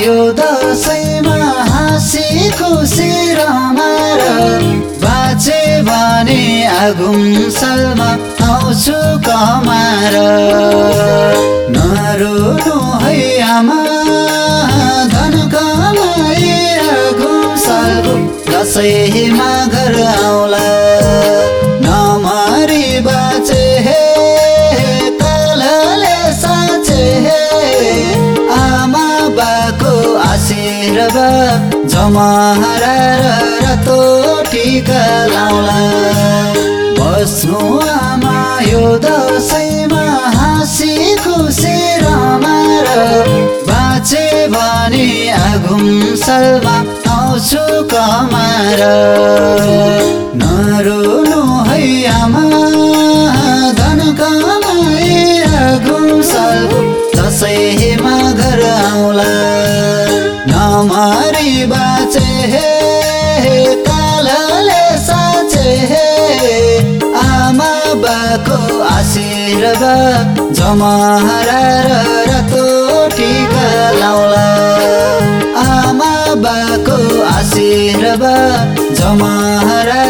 दसैँमा हाँसी खुसी रमाएर बाँचे भने आगुम सालमा आउँछु कमाएर। नरुनु है आमा धन कमाई आगुम सालको दसैँमा घर आउला। आशीर्वाद जमारा रातो टिका लाउला बस्नु आमा यो दसैँमा हाँसी खुसी रमाएर। बाँचे भने आगुम सालमा आउँछु कमाएर। नरुनु है आमा धन कमाई आगुम सालको दसैँमा घर आउला बाँचे हे कालले साँचे हे। आमा बाको आशीर्वाद जमारा रातो टिका लाउला आमा बाको आशीर्वाद जमारा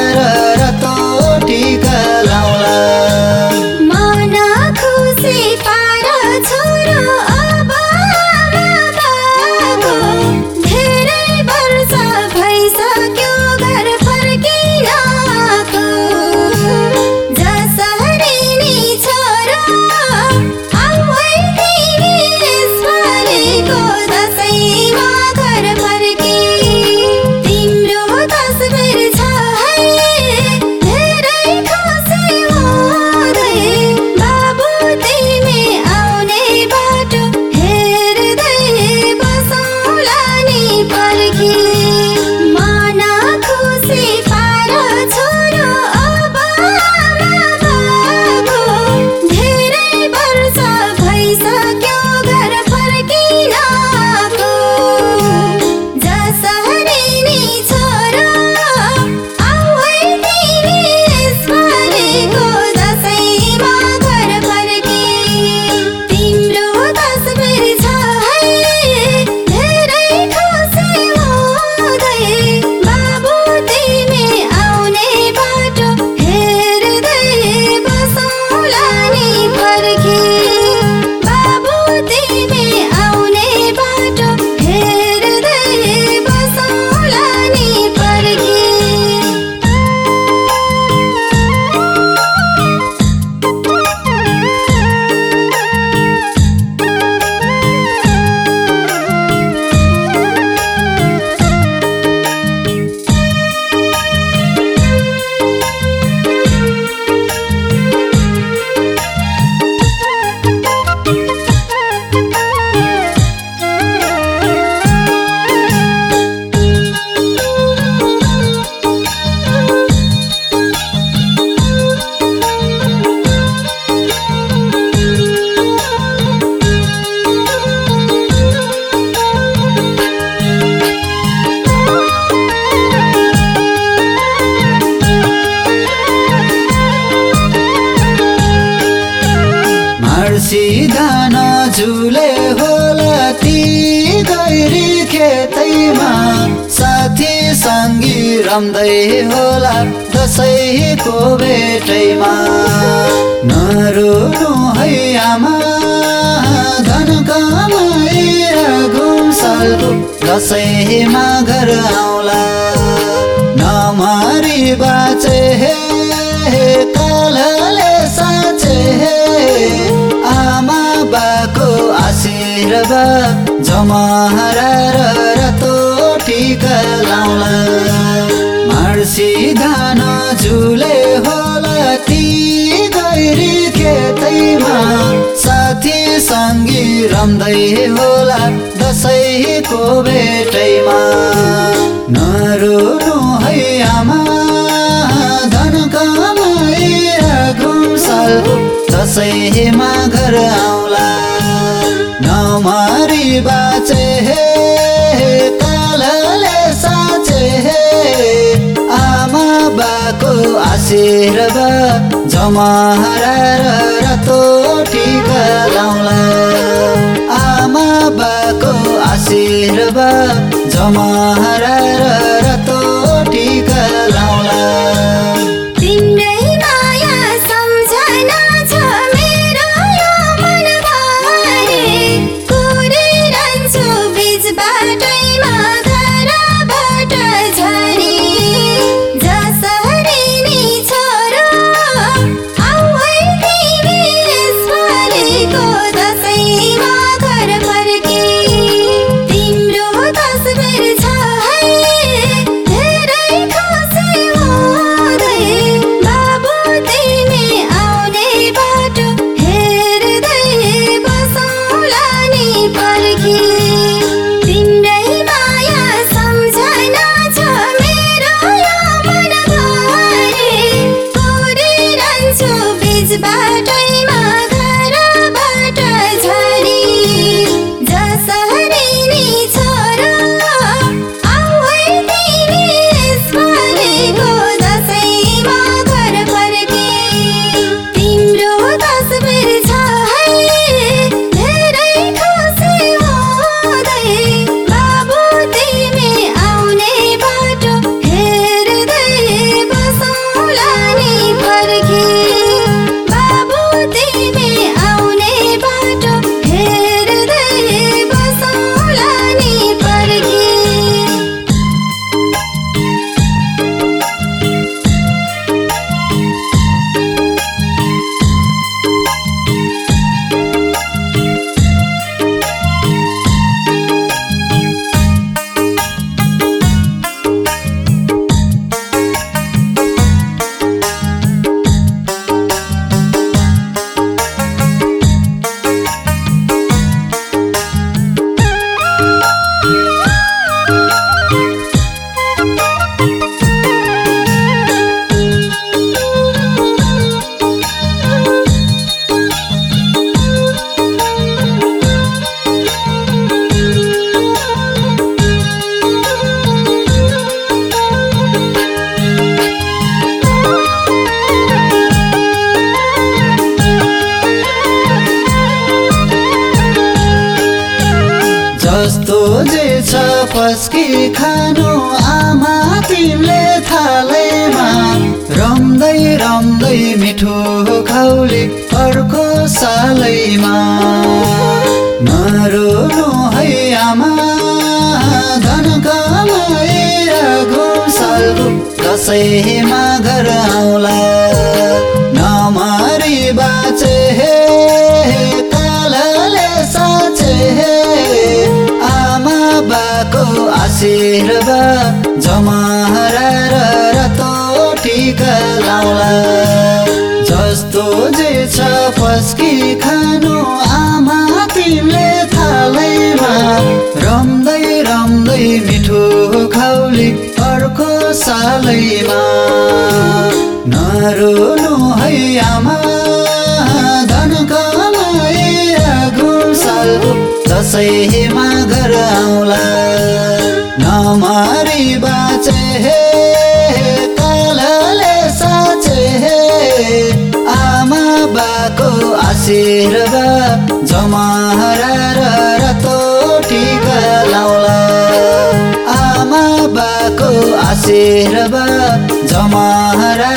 सङ्गी रम्दै होला दसैँको भेटैमा नरुनु है आमा धन सालको दसैँमा घर आउला। नमरी बाँचे हे कालले साँचे हे। आमा बाको आशीर्वाद जमारा रातो टिका लाउला मार्सी धान झुले होला ती गैरी खेतैमा। साथी सङ्गी रम्दै होला दसैँको भेटैमा। नरुनु है आमा धन कमाई घुम सालको दसैँमा घर आउला। नमरी बाँचे आमा बाको आशीर्वाद जमहरा रातो टिका लाउला। आमा बाको आशीर्वाद जमहरा र रातो टिका लाउला। but it जस्तो जे छ पस्की खानु आमा तिमीले थालैमा। रम्दै रम्दै मिठो खाउले अर्को सालैमा। नरोनु है आमा धन कमाएर घुसालु कसैमा घर आउला। कालैमा नरोनु है आमा धन कमाए घुसल दसैँमा घर आउला। नमारी बाँचे हे कालले साँचे हे। आमा बाको आशीर्वाद जमारा शेरबा जमारा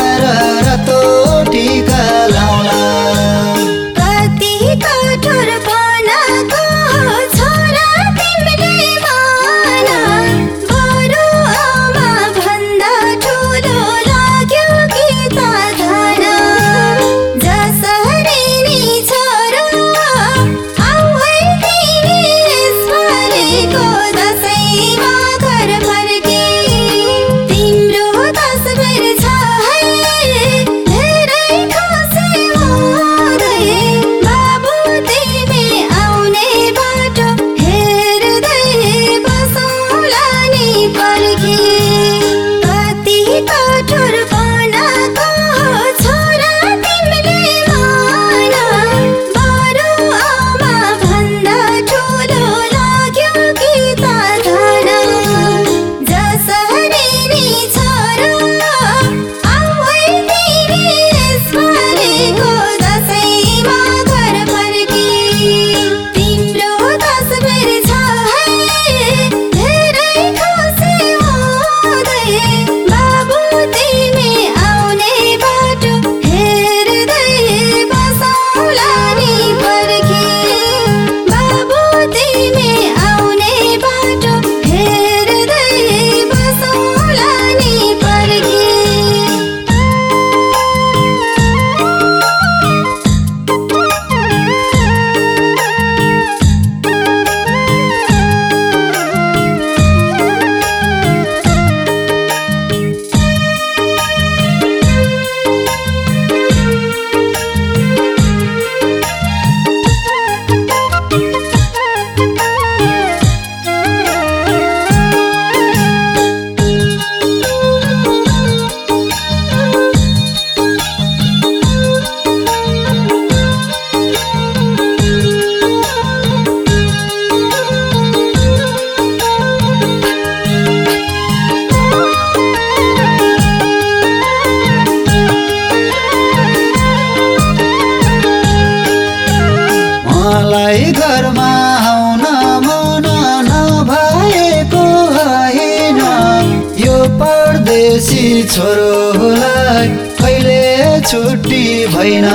परदेशी छोरोलाई कहिले छुट्टी भएन।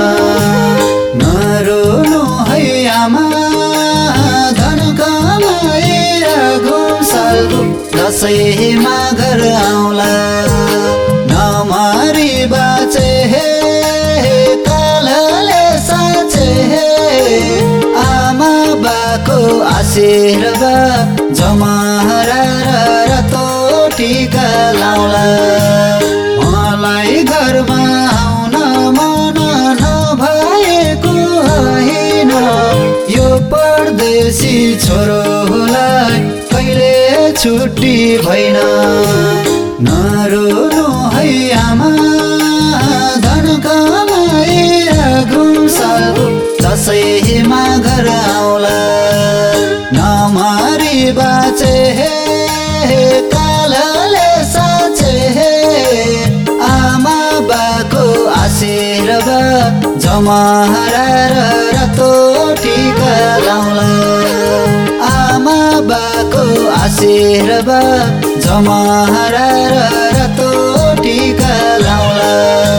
नरोनु है आमा धन कमाएर घुमसालको दसैँमा घर आउला। नमरी बाचे हे कालले साँचे हे। आमा बाको आशीर्वाद जमारा र टिका परदेशी छोरोलाई कहिले छुट्टी भएन। नरोनु है आमा धन कमाएर दसैँमा घर आउला। नमरी बाचे म हराएर रातो टिका लाउँला आमा बाको आशीर्वाद जमा हराएर रातो टिका लाउँला